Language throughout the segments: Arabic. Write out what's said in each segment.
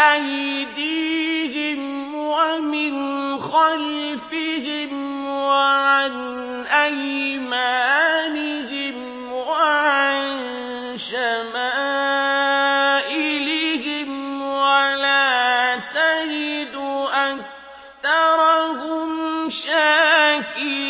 أيديهم ومن خلفهم وعن أيمانهم وعن شمائلهم ولا تجد أكثرهم شاكرين.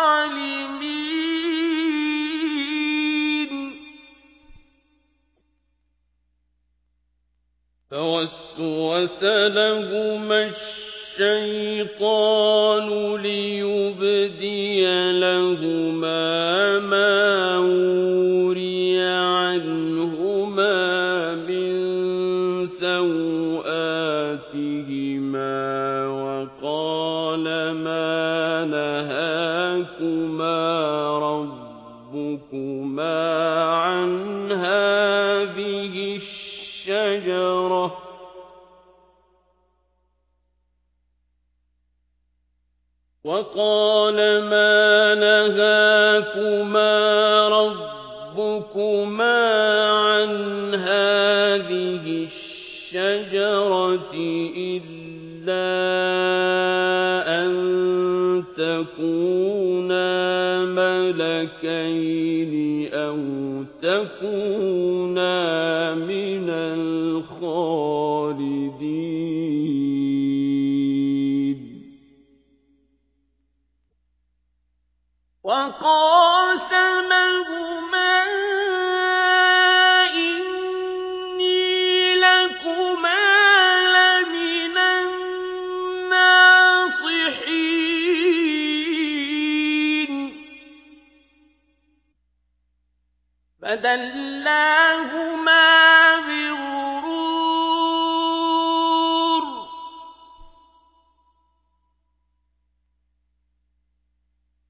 فوسوس لهما الشيطان ليبدي لهما ما وري عنهما من سوآتهما وقال ما نهاكما ربكما عن هذه الشجرة. وقال ما نهاكما ربكما عن هذه الشجرة إلا أن تكونا ملكين أو تكونا من الخالدين. وقاسمهما فدلاهما بغرور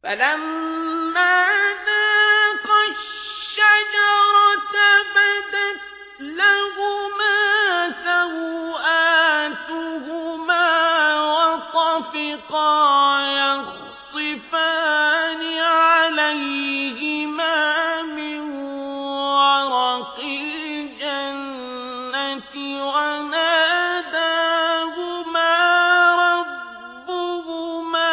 فلما ذاقا الشجرة بدت لهما وطفقا وناداهما ربهما.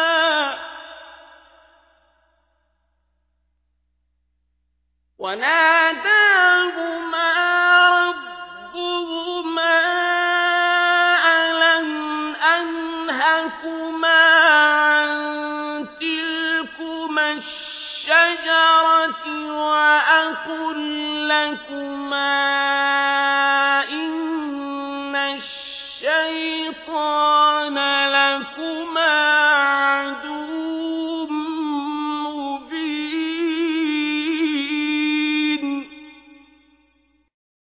وناداهما ألم أنهكما عن تلكما الشجرة وأقل لكما الشيطان لكما